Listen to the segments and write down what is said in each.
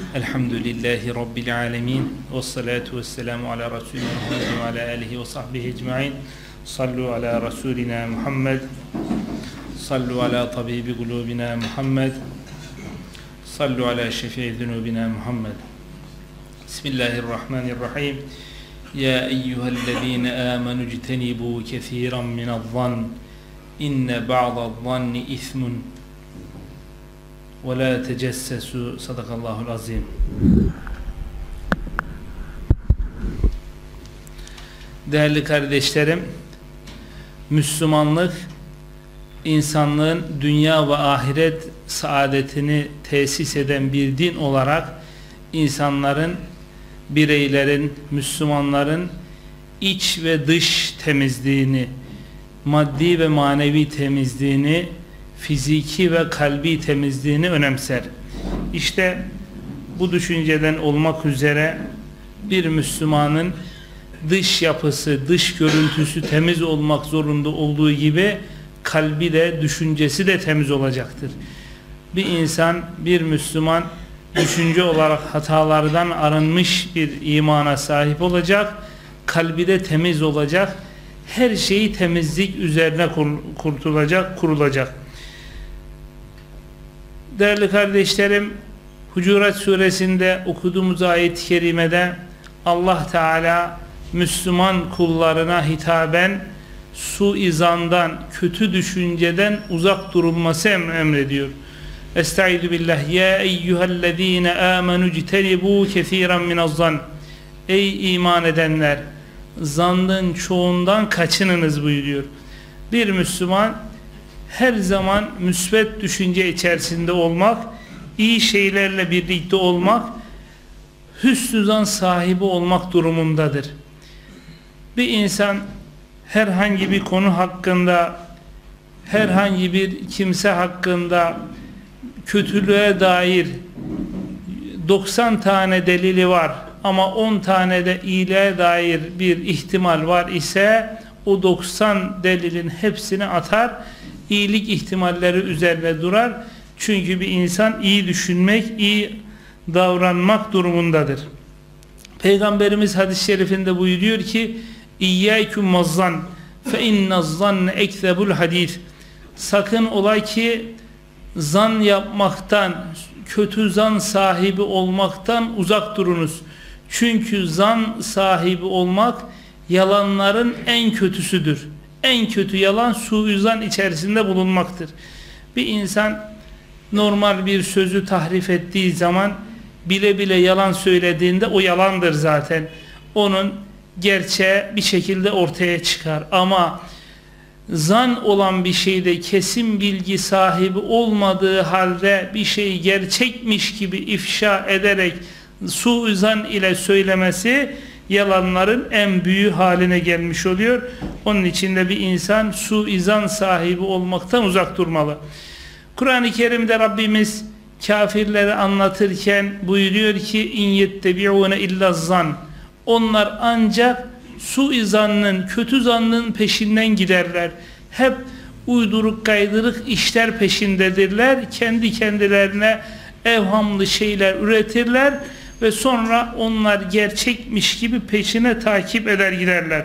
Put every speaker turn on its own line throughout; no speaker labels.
الحمد لله رب العالمين والصلاة والسلام على رسولنا محمد وعلى آله وصحبه أجمعين. صلوا على رسولنا محمد صلوا على طبيب قلوبنا محمد صلوا على شفيع ذنوبنا محمد. بسم الله الرحمن الرحيم. يا أيها الذين آمنوا اجتنبوا كثيرا من الظن إن بعض الظن إثم. Ve la tecessesu sadakallahul azim. Değerli kardeşlerim, Müslümanlık insanlığın dünya ve ahiret saadetini tesis eden bir din olarak insanların, bireylerin, Müslümanların iç ve dış temizliğini, maddi ve manevi temizliğini fiziki ve kalbi temizliğini önemser. İşte bu düşünceden olmak üzere bir Müslümanın dış yapısı, dış görüntüsü temiz olmak zorunda olduğu gibi kalbi de, düşüncesi de temiz olacaktır. Bir insan, bir Müslüman düşünce olarak hatalardan arınmış bir imana sahip olacak, kalbi de temiz olacak, her şeyi temizlik üzerine kurtulacak, kurulacak. Değerli kardeşlerim, Hucurat suresinde okuduğumuz ayet-i kerimede Allah Teala Müslüman kullarına hitaben suizandan, kötü düşünceden uzak durulması emrediyor. Estaizu billah ya eyyühellezine amenu citenibu kethiren minazzan Ey iman edenler zandın çoğundan kaçınınız buyuruyor. Bir Müslüman her zaman müsbet düşünce içerisinde olmak, iyi şeylerle birlikte olmak, hüsnü zan sahibi olmak durumundadır. Bir insan herhangi bir konu hakkında, herhangi bir kimse hakkında kötülüğe dair 90 tane delili var ama 10 tane de iyiliğe dair bir ihtimal var ise o 90 delilin hepsini atar iyilik ihtimalleri üzerine durar. Çünkü bir insan iyi düşünmek, iyi davranmak durumundadır. Peygamberimiz hadis-i şerifinde buyuruyor ki İyyâküm mazzan fe innazzanne ekzebul hadis Sakın ola ki zan yapmaktan, kötü zan sahibi olmaktan uzak durunuz. Çünkü zan sahibi olmak yalanların en kötüsüdür en kötü yalan suizan içerisinde bulunmaktır. Bir insan normal bir sözü tahrif ettiği zaman bile bile yalan söylediğinde o yalandır zaten. Onun gerçeği bir şekilde ortaya çıkar. Ama zan olan bir şeyde kesin bilgi sahibi olmadığı halde bir şey gerçekmiş gibi ifşa ederek suizan ile söylemesi yalanların en büyüğü haline gelmiş oluyor. Onun için de bir insan suizan sahibi olmaktan uzak durmalı. Kur'an-ı Kerim'de Rabbimiz kafirleri anlatırken buyuruyor ki in yettebi'une illa zan onlar ancak suizanın kötü zannın peşinden giderler hep uyduruk kaydırık işler peşindedirler kendi kendilerine evhamlı şeyler üretirler ve sonra onlar gerçekmiş gibi peşine takip eder giderler.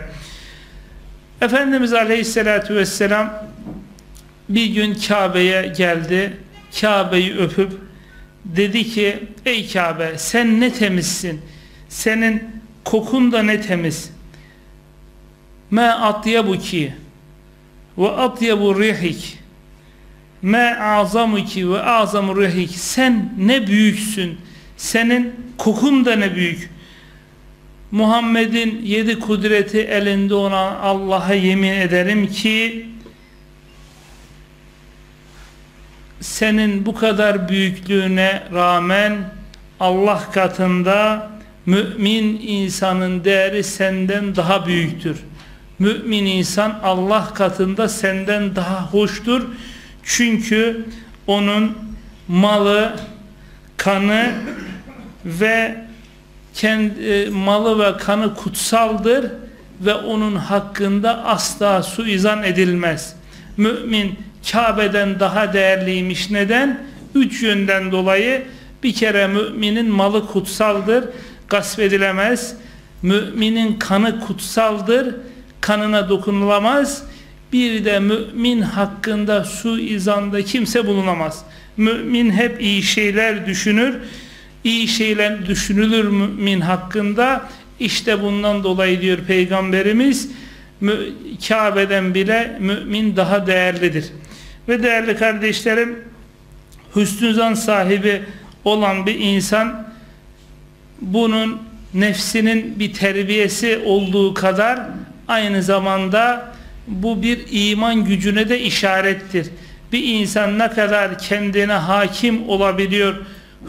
Efendimiz Aleyhisselatü Vesselam bir gün Kabe'ye geldi. Kabe'yi öpüp dedi ki ey Kabe sen ne temizsin. Senin kokun da ne temiz. Ma atyabuki ve atyabu rihik ma azamuki ve azamu rihik sen ne büyüksün senin kokun da ne büyük. Muhammed'in yedi kudreti elinde olan Allah'a yemin ederim ki senin bu kadar büyüklüğüne rağmen Allah katında mümin insanın değeri senden daha büyüktür. Mümin insan Allah katında senden daha hoştur. Çünkü onun malı, kanı ve kendi e, malı ve kanı kutsaldır ve onun hakkında asla suizan edilmez. Mümin Kabe'den daha değerliymiş. Neden? Üç yönden dolayı Bir kere müminin malı kutsaldır, gasp edilemez. Müminin kanı kutsaldır, kanına dokunulamaz. Bir de mümin hakkında su izanda kimse bulunamaz. Mümin hep iyi şeyler düşünür. İyi şeyler düşünülür mümin hakkında. İşte bundan dolayı diyor Peygamberimiz Kabe'den bile mümin daha değerlidir. Ve değerli kardeşlerim hüsnü zan sahibi olan bir insan bunun nefsinin bir terbiyesi olduğu kadar aynı zamanda bu bir iman gücüne de işarettir. Bir insan ne kadar kendine hakim olabiliyor,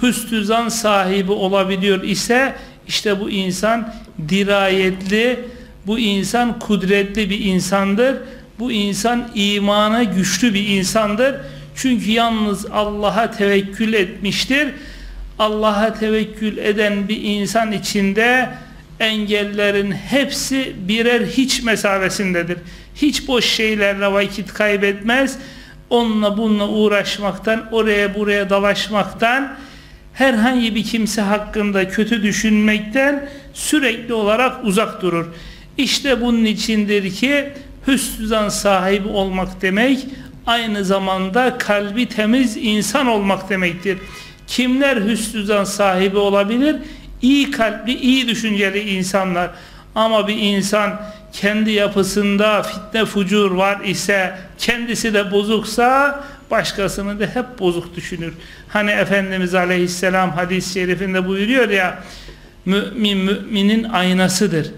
hüsnü zan sahibi olabiliyor ise işte bu insan dirayetli, bu insan kudretli bir insandır. Bu insan imana güçlü bir insandır. Çünkü yalnız Allah'a tevekkül etmiştir. Allah'a tevekkül eden bir insan içinde engellerin hepsi birer hiç mesafesindedir. Hiç boş şeylerle vakit kaybetmez. Onunla bununla uğraşmaktan, oraya buraya dalaşmaktan, herhangi bir kimse hakkında kötü düşünmekten sürekli olarak uzak durur. İşte bunun içindir ki hüsnüzan sahibi olmak demek aynı zamanda kalbi temiz insan olmak demektir. Kimler hüsnüzan sahibi olabilir? İyi kalpli, iyi düşünceli insanlar. Ama bir insan kendi yapısında fitne fucur var ise kendisi de bozuksa başkasını da hep bozuk düşünür. Hani Efendimiz Aleyhisselam hadis-i şerifinde buyuruyor ya mümin müminin aynasıdır.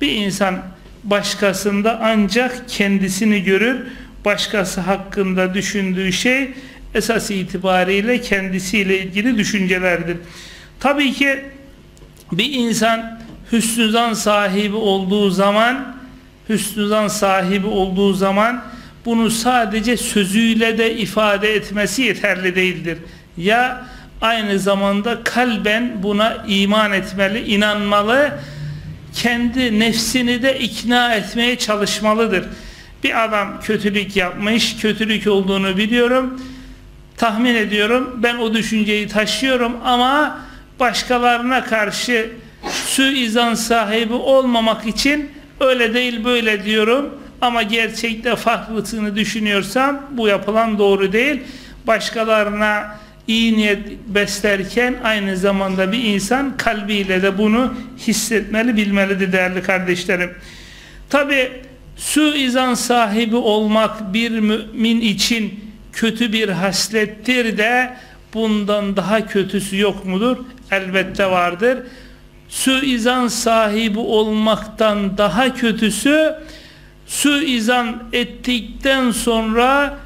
Bir insan başkasında ancak kendisini görür. Başkası hakkında düşündüğü şey esas itibariyle kendisiyle ilgili düşüncelerdir. Tabii ki bir insan hüsnüzan sahibi olduğu zaman hüsnüzan sahibi olduğu zaman bunu sadece sözüyle de ifade etmesi yeterli değildir. Ya aynı zamanda kalben buna iman etmeli, inanmalı, kendi nefsini de ikna etmeye çalışmalıdır. Bir adam kötülük yapmış, kötülük olduğunu biliyorum, tahmin ediyorum, ben o düşünceyi taşıyorum ama başkalarına karşı suizan sahibi olmamak için öyle değil böyle diyorum ama gerçekte farklısını düşünüyorsam bu yapılan doğru değil. Başkalarına iyi niyet beslerken aynı zamanda bir insan kalbiyle de bunu hissetmeli, bilmelidir değerli kardeşlerim. Tabi suizan sahibi olmak bir mümin için kötü bir haslettir de bundan daha kötüsü yok mudur? Elbette vardır. Suizan sahibi olmaktan daha kötüsü suizan ettikten sonra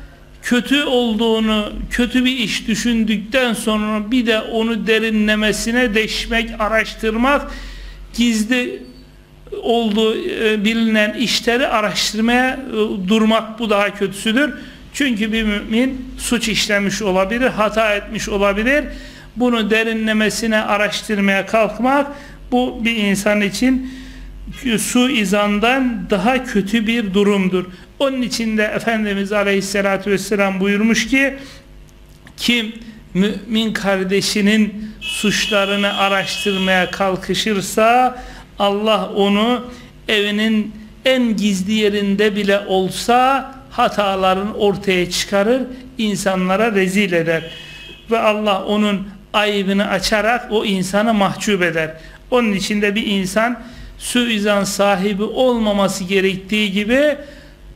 kötü olduğunu, kötü bir iş düşündükten sonra bir de onu derinlemesine deşmek, araştırmak, gizli olduğu e, bilinen işleri araştırmaya e, durmak bu daha kötüsüdür. Çünkü bir mümin suç işlemiş olabilir, hata etmiş olabilir. Bunu derinlemesine araştırmaya kalkmak bu bir insan için su izandan daha kötü bir durumdur. Onun için de Efendimiz Aleyhisselatü Vesselam buyurmuş ki kim mümin kardeşinin suçlarını araştırmaya kalkışırsa Allah onu evinin en gizli yerinde bile olsa hataların ortaya çıkarır, insanlara rezil eder. Ve Allah onun ayıbını açarak o insanı mahcup eder. Onun için de bir insan suizan sahibi olmaması gerektiği gibi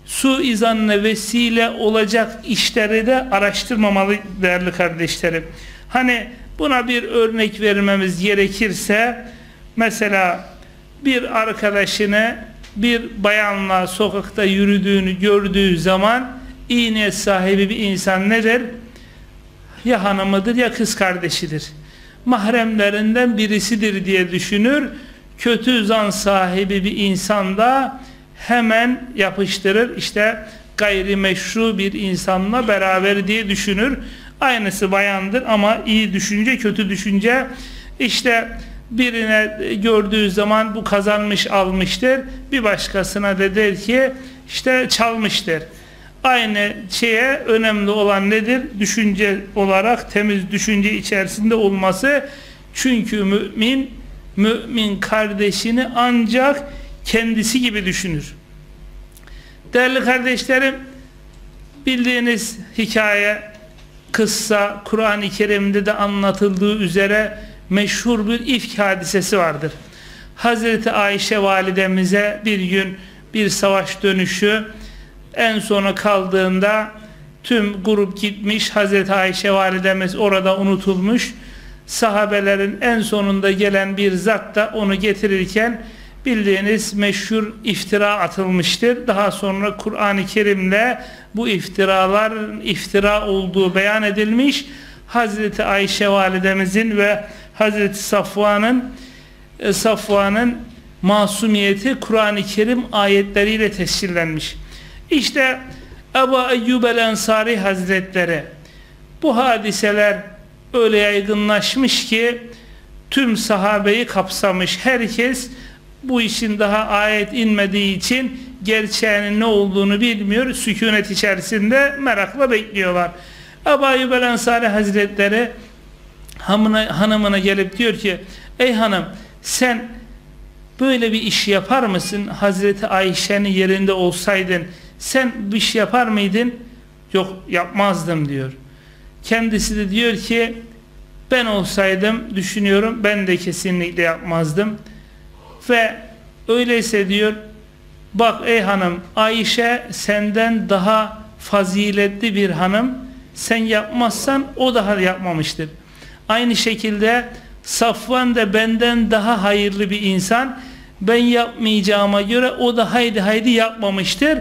suizanla vesile olacak işleri de araştırmamalı değerli kardeşlerim. Hani buna bir örnek vermemiz gerekirse mesela bir arkadaşını bir bayanla sokakta yürüdüğünü gördüğü zaman niyet sahibi bir insan nedir? Ya hanımıdır ya kız kardeşidir. Mahremlerinden birisidir diye düşünür. Kötü zan sahibi bir insan da hemen yapıştırır. İşte gayrimeşru bir insanla beraber diye düşünür. Aynısı bayandır ama iyi düşünce kötü düşünce işte birine gördüğü zaman bu kazanmış almıştır. Bir başkasına da der ki işte çalmıştır. Aynı şeye önemli olan nedir? Düşünce olarak temiz düşünce içerisinde olması. Çünkü mümin, mümin kardeşini ancak kendisi gibi düşünür. Değerli kardeşlerim, bildiğiniz hikaye, kıssa, Kur'an-ı Kerim'de de anlatıldığı üzere meşhur bir ifk hadisesi vardır. Hazreti Ayşe validemize bir gün bir savaş dönüşü en sona kaldığında tüm grup gitmiş Hazreti Ayşe validemiz orada unutulmuş sahabelerin en sonunda gelen bir zat da onu getirirken bildiğiniz meşhur iftira atılmıştır. Daha sonra Kur'an-ı Kerim'le bu iftiralar iftira olduğu beyan edilmiş. Hazreti Ayşe validemizin ve Hazreti Safvan'ın e, Safvan'ın masumiyeti Kur'an-ı Kerim ayetleriyle tescillenmiş. İşte Ebu Eyyub el Ensari Hazretleri bu hadiseler öyle yaygınlaşmış ki tüm sahabeyi kapsamış. Herkes bu işin daha ayet inmediği için gerçeğinin ne olduğunu bilmiyor. Sükunet içerisinde merakla bekliyorlar. Ebu Eyyub el Ensari Hazretleri hanımına, hanımına gelip diyor ki ey hanım sen böyle bir iş yapar mısın? Hazreti Ayşe'nin yerinde olsaydın sen bir iş yapar mıydın? Yok yapmazdım diyor. Kendisi de diyor ki ben olsaydım düşünüyorum ben de kesinlikle yapmazdım. Ve öyleyse diyor bak ey hanım Ayşe senden daha faziletli bir hanım sen yapmazsan o daha yapmamıştır. Aynı şekilde Safvan da benden daha hayırlı bir insan ben yapmayacağıma göre o da haydi haydi yapmamıştır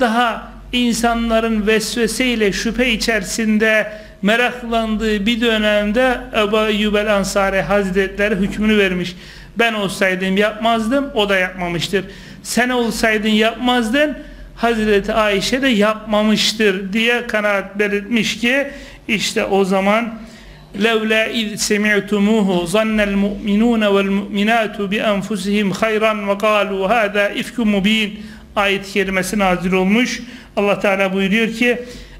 daha insanların vesveseyle şüphe içerisinde meraklandığı bir dönemde Ebu Eyyubel Ansari Hazretleri hükmünü vermiş. Ben olsaydım yapmazdım, o da yapmamıştır. Sen olsaydın yapmazdın, Hazreti Ayşe de yapmamıştır diye kanaat belirtmiş ki işte o zaman levla iz semi'tumuhu zannel mu'minun vel mu'minatu bi enfusihim hayran ve kalu hada ifkum mubin ayet-i kerimesi nazil olmuş. Allah Teala buyuruyor ki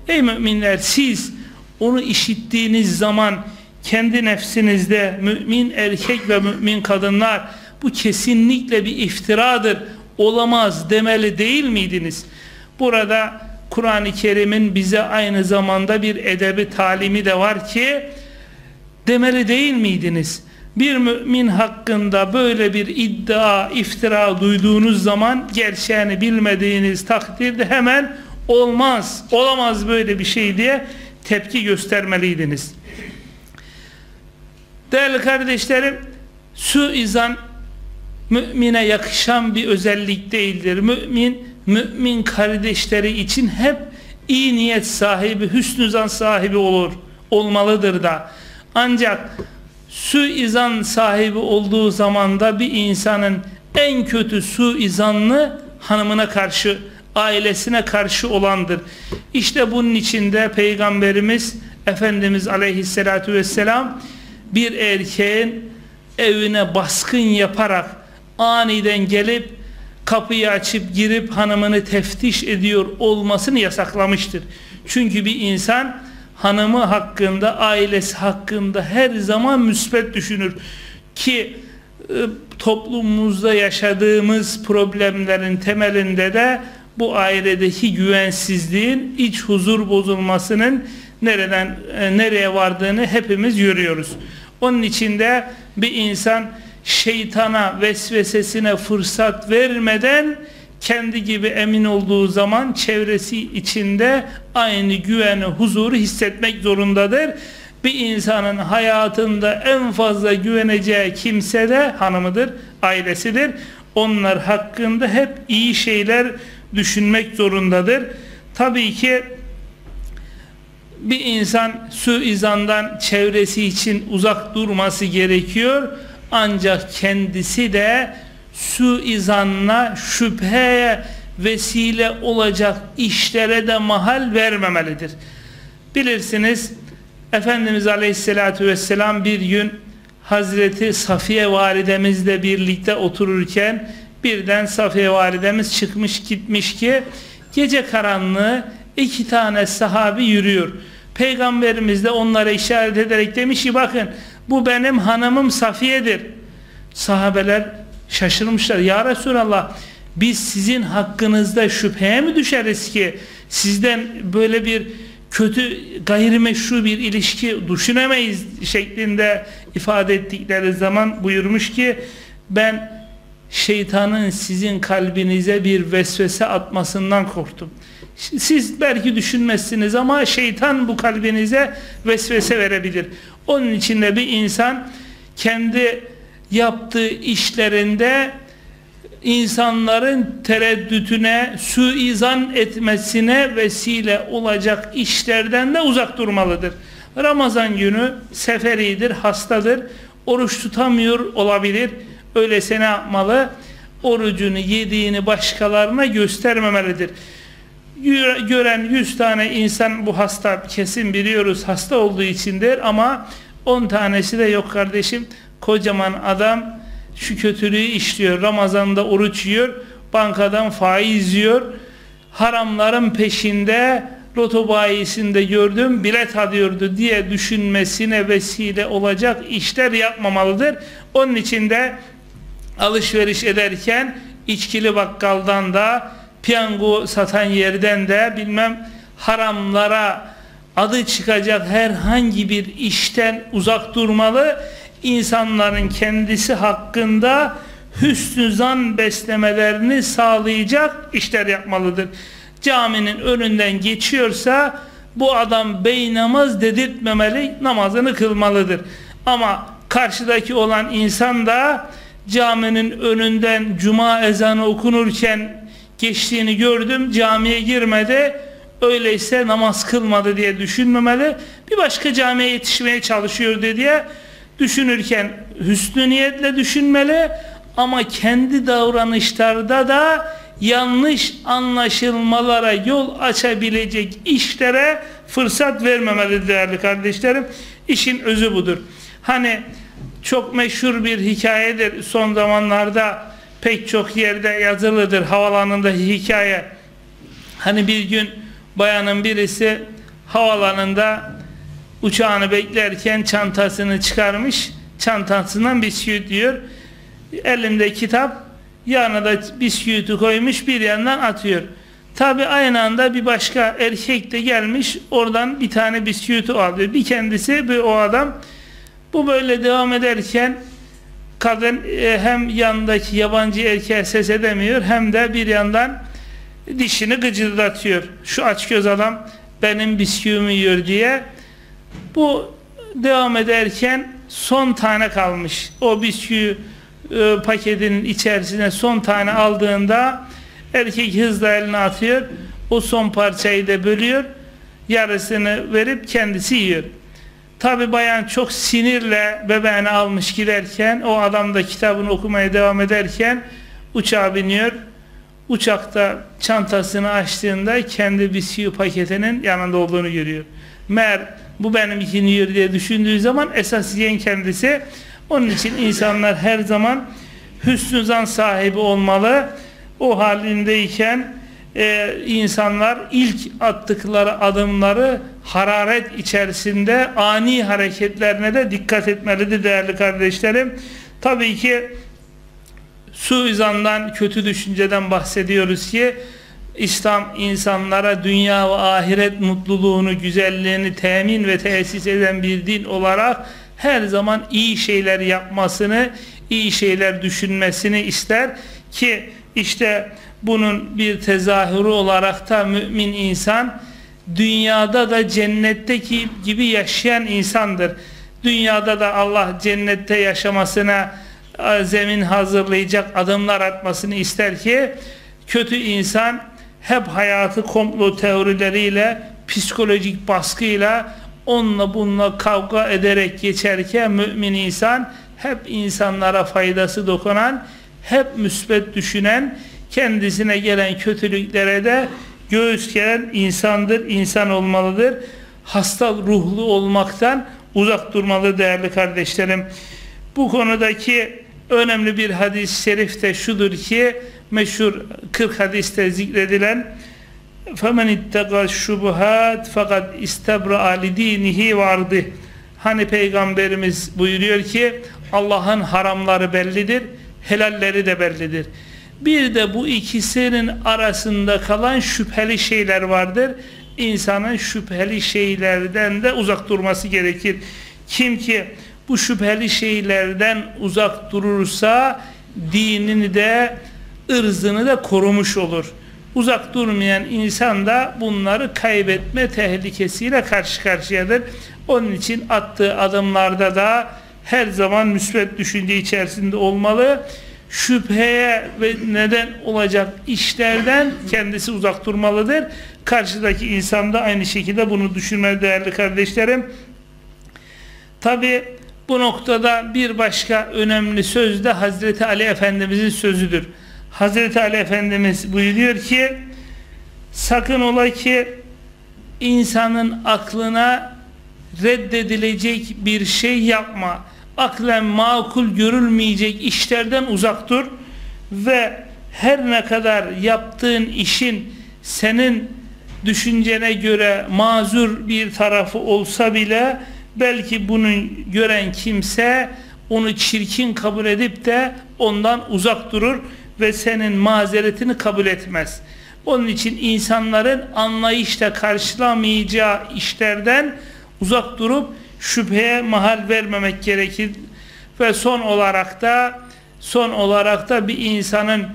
ey müminler siz onu işittiğiniz zaman kendi nefsinizde mümin erkek ve mümin kadınlar bu kesinlikle bir iftiradır olamaz demeli değil miydiniz? Burada Kur'an-ı Kerim'in bize aynı zamanda bir edebi talimi de var ki demeli değil miydiniz? Bir mümin hakkında böyle bir iddia, iftira duyduğunuz zaman gerçeğini bilmediğiniz takdirde hemen olmaz, olamaz böyle bir şey diye tepki göstermeliydiniz. Değerli kardeşlerim, suizan mümine yakışan bir özellik değildir. Mümin, mümin kardeşleri için hep iyi niyet sahibi, hüsnü zan sahibi olur, olmalıdır da. Ancak suizan sahibi olduğu zamanda bir insanın en kötü suizanlı hanımına karşı ailesine karşı olandır. İşte bunun içinde Peygamberimiz Efendimiz Aleyhisselatü Vesselam bir erkeğin evine baskın yaparak aniden gelip kapıyı açıp girip hanımını teftiş ediyor olmasını yasaklamıştır. Çünkü bir insan hanımı hakkında, ailesi hakkında her zaman müsbet düşünür ki e, toplumumuzda yaşadığımız problemlerin temelinde de bu ailedeki güvensizliğin, iç huzur bozulmasının nereden e, nereye vardığını hepimiz görüyoruz. Onun içinde bir insan şeytana vesvesesine fırsat vermeden kendi gibi emin olduğu zaman çevresi içinde aynı güveni, huzuru hissetmek zorundadır. Bir insanın hayatında en fazla güveneceği kimse de hanımıdır, ailesidir. Onlar hakkında hep iyi şeyler düşünmek zorundadır. Tabii ki bir insan suizandan çevresi için uzak durması gerekiyor. Ancak kendisi de suizanla şüpheye vesile olacak işlere de mahal vermemelidir. Bilirsiniz Efendimiz Aleyhisselatü Vesselam bir gün Hazreti Safiye validemizle birlikte otururken birden Safiye validemiz çıkmış gitmiş ki gece karanlığı iki tane sahabi yürüyor. Peygamberimiz de onlara işaret ederek demiş ki bakın bu benim hanımım Safiye'dir. Sahabeler şaşırmışlar. Ya Resulallah biz sizin hakkınızda şüpheye mi düşeriz ki sizden böyle bir kötü gayrimeşru bir ilişki düşünemeyiz şeklinde ifade ettikleri zaman buyurmuş ki ben şeytanın sizin kalbinize bir vesvese atmasından korktum. Siz belki düşünmezsiniz ama şeytan bu kalbinize vesvese verebilir. Onun için de bir insan kendi yaptığı işlerinde insanların tereddütüne, suizan etmesine vesile olacak işlerden de uzak durmalıdır. Ramazan günü seferidir, hastadır, oruç tutamıyor olabilir. Öyleyse ne yapmalı? Orucunu yediğini başkalarına göstermemelidir. Gören 100 tane insan bu hasta kesin biliyoruz hasta olduğu içindir ama 10 tanesi de yok kardeşim kocaman adam şu kötülüğü işliyor. Ramazan'da oruç yiyor. Bankadan faiz yiyor. Haramların peşinde loto bayisinde gördüm bilet alıyordu diye düşünmesine vesile olacak işler yapmamalıdır. Onun için de alışveriş ederken içkili bakkaldan da piyango satan yerden de bilmem haramlara adı çıkacak herhangi bir işten uzak durmalı insanların kendisi hakkında hüsnü zan beslemelerini sağlayacak işler yapmalıdır. Caminin önünden geçiyorsa bu adam bey namaz dedirtmemeli, namazını kılmalıdır. Ama karşıdaki olan insan da caminin önünden cuma ezanı okunurken geçtiğini gördüm, camiye girmedi, öyleyse namaz kılmadı diye düşünmemeli. Bir başka camiye yetişmeye çalışıyordu diye düşünürken hüsnü niyetle düşünmeli ama kendi davranışlarda da yanlış anlaşılmalara yol açabilecek işlere fırsat vermemeli değerli kardeşlerim. İşin özü budur. Hani çok meşhur bir hikayedir son zamanlarda pek çok yerde yazılıdır havalanında hikaye. Hani bir gün bayanın birisi havalanında uçağını beklerken çantasını çıkarmış çantasından bisküvit diyor elinde kitap yanına da bisküviti koymuş bir yandan atıyor. Tabi aynı anda bir başka erkek de gelmiş oradan bir tane bisküviti alıyor. Bir kendisi bir o adam. Bu böyle devam ederken kadın e, hem yanındaki yabancı erkeğe ses edemiyor hem de bir yandan dişini gıcırdatıyor. Şu aç göz adam benim bisküvimi yiyor diye bu devam ederken son tane kalmış. O bisküvi e, paketinin içerisine son tane aldığında erkek hızla elini atıyor. O son parçayı da bölüyor. Yarısını verip kendisi yiyor. Tabi bayan çok sinirle bebeğini almış giderken o adam da kitabını okumaya devam ederken uçağa biniyor. Uçakta çantasını açtığında kendi bisküvi paketinin yanında olduğunu görüyor. Mer bu benim için yiyor diye düşündüğü zaman esas yiyen kendisi. Onun için insanlar her zaman hüsnü zan sahibi olmalı. O halindeyken e, insanlar ilk attıkları adımları hararet içerisinde ani hareketlerine de dikkat etmelidir değerli kardeşlerim. Tabii ki suizandan, kötü düşünceden bahsediyoruz ki İslam insanlara dünya ve ahiret mutluluğunu, güzelliğini temin ve tesis eden bir din olarak her zaman iyi şeyler yapmasını, iyi şeyler düşünmesini ister ki işte bunun bir tezahürü olarak da mümin insan dünyada da cennetteki gibi yaşayan insandır. Dünyada da Allah cennette yaşamasına e, zemin hazırlayacak adımlar atmasını ister ki kötü insan hep hayatı komplo teorileriyle, psikolojik baskıyla onunla bununla kavga ederek geçerken mümin insan hep insanlara faydası dokunan, hep müsbet düşünen, kendisine gelen kötülüklere de göğüs gelen insandır, insan olmalıdır. Hasta ruhlu olmaktan uzak durmalı değerli kardeşlerim. Bu konudaki önemli bir hadis-i şerif de şudur ki meşhur 40 hadiste zikredilen فَمَنْ اِتَّقَى الشُّبُهَاتِ fakat istabra lidinihi vardı. Hani Peygamberimiz buyuruyor ki Allah'ın haramları bellidir, helalleri de bellidir. Bir de bu ikisinin arasında kalan şüpheli şeyler vardır. İnsanın şüpheli şeylerden de uzak durması gerekir. Kim ki bu şüpheli şeylerden uzak durursa dinini de ırzını da korumuş olur. Uzak durmayan insan da bunları kaybetme tehlikesiyle karşı karşıyadır. Onun için attığı adımlarda da her zaman müsbet düşünce içerisinde olmalı. Şüpheye ve neden olacak işlerden kendisi uzak durmalıdır. Karşıdaki insan da aynı şekilde bunu düşünmeli değerli kardeşlerim. Tabi bu noktada bir başka önemli söz de Hazreti Ali Efendimizin sözüdür. Hazreti Ali Efendimiz buyuruyor ki sakın ola ki insanın aklına reddedilecek bir şey yapma. Aklen makul görülmeyecek işlerden uzak dur ve her ne kadar yaptığın işin senin düşüncene göre mazur bir tarafı olsa bile belki bunu gören kimse onu çirkin kabul edip de ondan uzak durur ve senin mazeretini kabul etmez. Onun için insanların anlayışla karşılamayacağı işlerden uzak durup şüpheye mahal vermemek gerekir. Ve son olarak da son olarak da bir insanın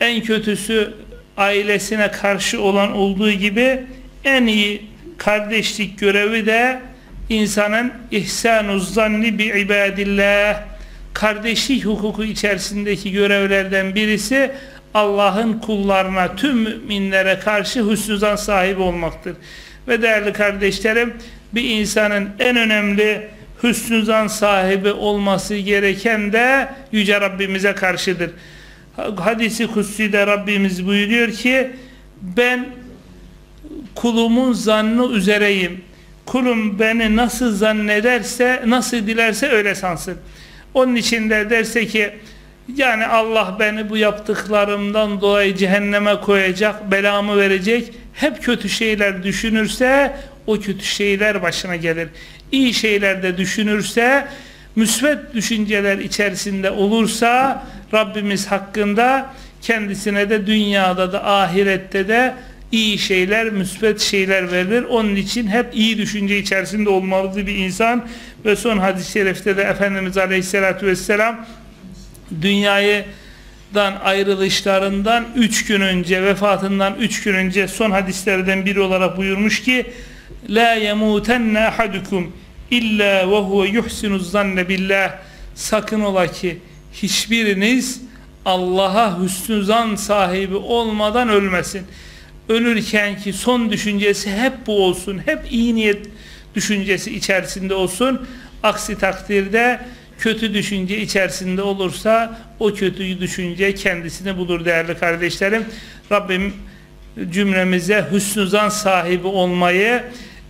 en kötüsü ailesine karşı olan olduğu gibi en iyi kardeşlik görevi de insanın ihsanu zanni bi ibadillah kardeşlik hukuku içerisindeki görevlerden birisi Allah'ın kullarına tüm müminlere karşı hüsnü sahibi olmaktır. Ve değerli kardeşlerim bir insanın en önemli hüsnü sahibi olması gereken de Yüce Rabbimize karşıdır. Hadisi Kutsi'de Rabbimiz buyuruyor ki ben kulumun zannı üzereyim. Kulum beni nasıl zannederse, nasıl dilerse öyle sansın. Onun için de derse ki yani Allah beni bu yaptıklarımdan dolayı cehenneme koyacak, belamı verecek. Hep kötü şeyler düşünürse o kötü şeyler başına gelir. İyi şeyler de düşünürse, müsbet düşünceler içerisinde olursa Rabbimiz hakkında kendisine de dünyada da ahirette de iyi şeyler, müsbet şeyler verilir. Onun için hep iyi düşünce içerisinde olmalı bir insan. Ve son hadis-i şerifte de Efendimiz Aleyhisselatü Vesselam dünyadan ayrılışlarından üç gün önce, vefatından üç gün önce son hadislerden biri olarak buyurmuş ki La yemutenne ahadukum illa ve huve yuhsinuz zanne billah sakın ola ki hiçbiriniz Allah'a hüsnü zan sahibi olmadan ölmesin ölürken ki son düşüncesi hep bu olsun. Hep iyi niyet düşüncesi içerisinde olsun. Aksi takdirde kötü düşünce içerisinde olursa o kötü düşünce kendisini bulur değerli kardeşlerim. Rabbim cümlemize hüsnü zan sahibi olmayı,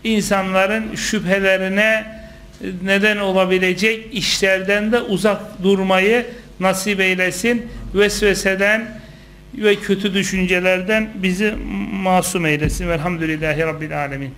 insanların şüphelerine neden olabilecek işlerden de uzak durmayı nasip eylesin. Vesveseden, ve kötü düşüncelerden bizi masum eylesin. Velhamdülillahi Rabbil Alemin.